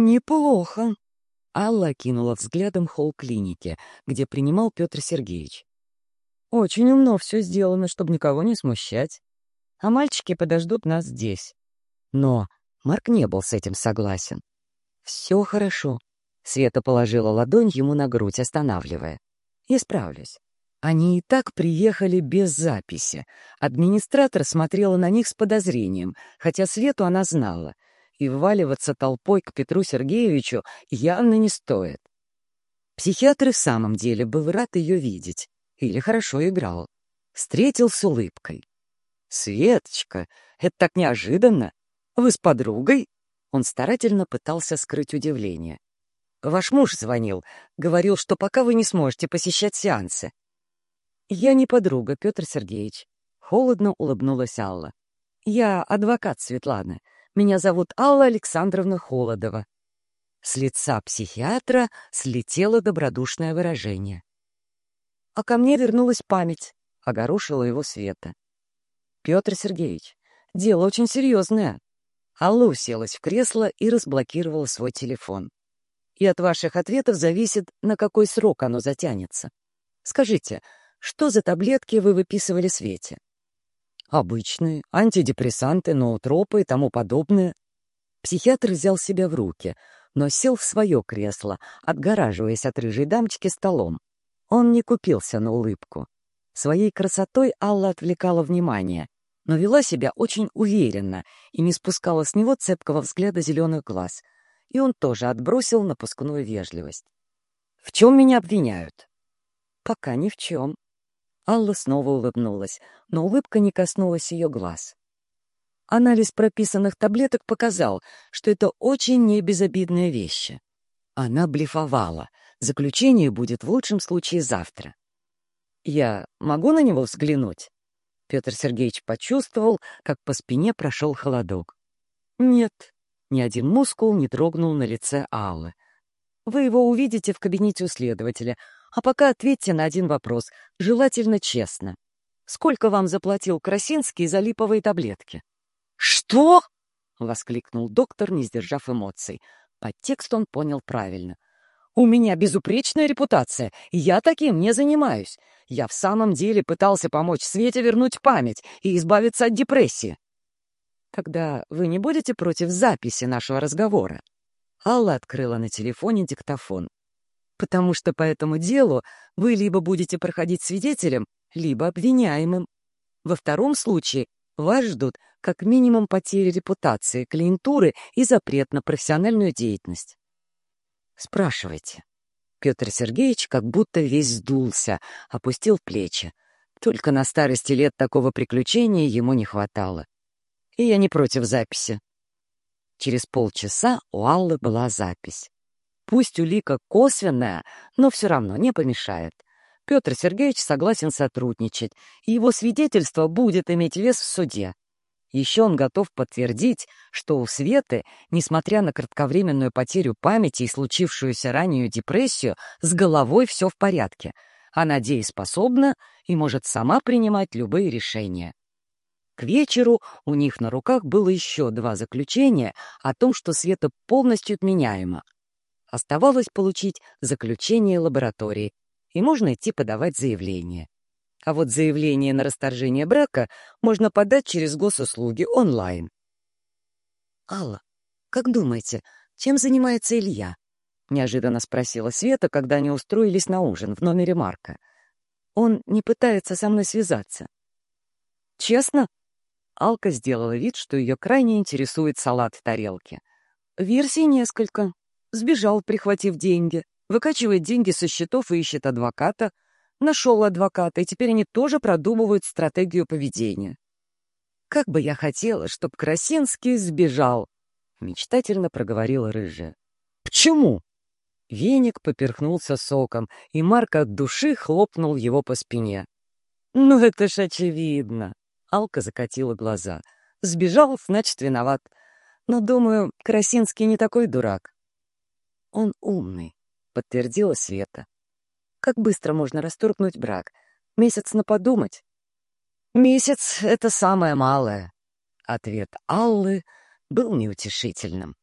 «Неплохо», Алла кинула взглядом холл клиники, где принимал Петр Сергеевич. «Очень умно все сделано, чтобы никого не смущать. А мальчики подождут нас здесь». Но Марк не был с этим согласен. «Все хорошо», — Света положила ладонь ему на грудь, останавливая. «Я справлюсь». Они и так приехали без записи. Администратор смотрела на них с подозрением, хотя Свету она знала — и вваливаться толпой к Петру Сергеевичу явно не стоит. Психиатр в самом деле был рад ее видеть. Или хорошо играл. Встретил с улыбкой. «Светочка, это так неожиданно! Вы с подругой?» Он старательно пытался скрыть удивление. «Ваш муж звонил, говорил, что пока вы не сможете посещать сеансы». «Я не подруга, Петр Сергеевич», — холодно улыбнулась Алла. «Я адвокат Светланы. Меня зовут Алла Александровна Холодова». С лица психиатра слетело добродушное выражение. А ко мне вернулась память, — огорошила его Света. «Петр Сергеевич, дело очень серьезное». Алла уселась в кресло и разблокировала свой телефон. «И от ваших ответов зависит, на какой срок оно затянется. Скажите, что за таблетки вы выписывали Свете?» Обычные, антидепрессанты, ноотропы и тому подобное. Психиатр взял себя в руки, но сел в свое кресло, отгораживаясь от рыжей дамочки столом. Он не купился на улыбку. Своей красотой Алла отвлекала внимание, но вела себя очень уверенно и не спускала с него цепкого взгляда зеленых глаз. И он тоже отбросил напускную вежливость. «В чем меня обвиняют?» «Пока ни в чем», Алла снова улыбнулась, но улыбка не коснулась ее глаз. Анализ прописанных таблеток показал, что это очень небезобидные вещи. Она блефовала. Заключение будет в лучшем случае завтра. «Я могу на него взглянуть?» Петр Сергеевич почувствовал, как по спине прошел холодок. «Нет, ни один мускул не трогнул на лице Аллы. Вы его увидите в кабинете у следователя, а пока ответьте на один вопрос, желательно честно. Сколько вам заплатил Красинский за липовые таблетки? «Что?» — воскликнул доктор, не сдержав эмоций. Подтекст он понял правильно. «У меня безупречная репутация, и я таким не занимаюсь. Я в самом деле пытался помочь Свете вернуть память и избавиться от депрессии». «Тогда вы не будете против записи нашего разговора?» Алла открыла на телефоне диктофон потому что по этому делу вы либо будете проходить свидетелем, либо обвиняемым. Во втором случае вас ждут как минимум потери репутации, клиентуры и запрет на профессиональную деятельность. Спрашивайте. Петр Сергеевич как будто весь сдулся, опустил плечи. Только на старости лет такого приключения ему не хватало. И я не против записи. Через полчаса у Аллы была запись. Пусть улика косвенная, но все равно не помешает. Петр Сергеевич согласен сотрудничать, и его свидетельство будет иметь вес в суде. Еще он готов подтвердить, что у Светы, несмотря на кратковременную потерю памяти и случившуюся раннюю депрессию, с головой все в порядке. Она дееспособна и может сама принимать любые решения. К вечеру у них на руках было еще два заключения о том, что Света полностью отменяема. Оставалось получить заключение лаборатории, и можно идти подавать заявление. А вот заявление на расторжение брака можно подать через госуслуги онлайн. «Алла, как думаете, чем занимается Илья?» — неожиданно спросила Света, когда они устроились на ужин в номере Марка. «Он не пытается со мной связаться». «Честно?» Алка сделала вид, что ее крайне интересует салат в тарелке. «Версий несколько. Сбежал, прихватив деньги. Выкачивает деньги со счетов и ищет адвоката. Нашел адвоката, и теперь они тоже продумывают стратегию поведения. «Как бы я хотела, чтоб Красинский сбежал!» — мечтательно проговорила рыжая. «Почему?» Веник поперхнулся соком, и Марк от души хлопнул его по спине. «Ну это ж очевидно!» — Алка закатила глаза. «Сбежал, значит, виноват. Но, думаю, Красинский не такой дурак. Он умный, подтвердила Света. Как быстро можно расторгнуть брак? Месяц на подумать? Месяц — это самое малое. Ответ Аллы был неутешительным.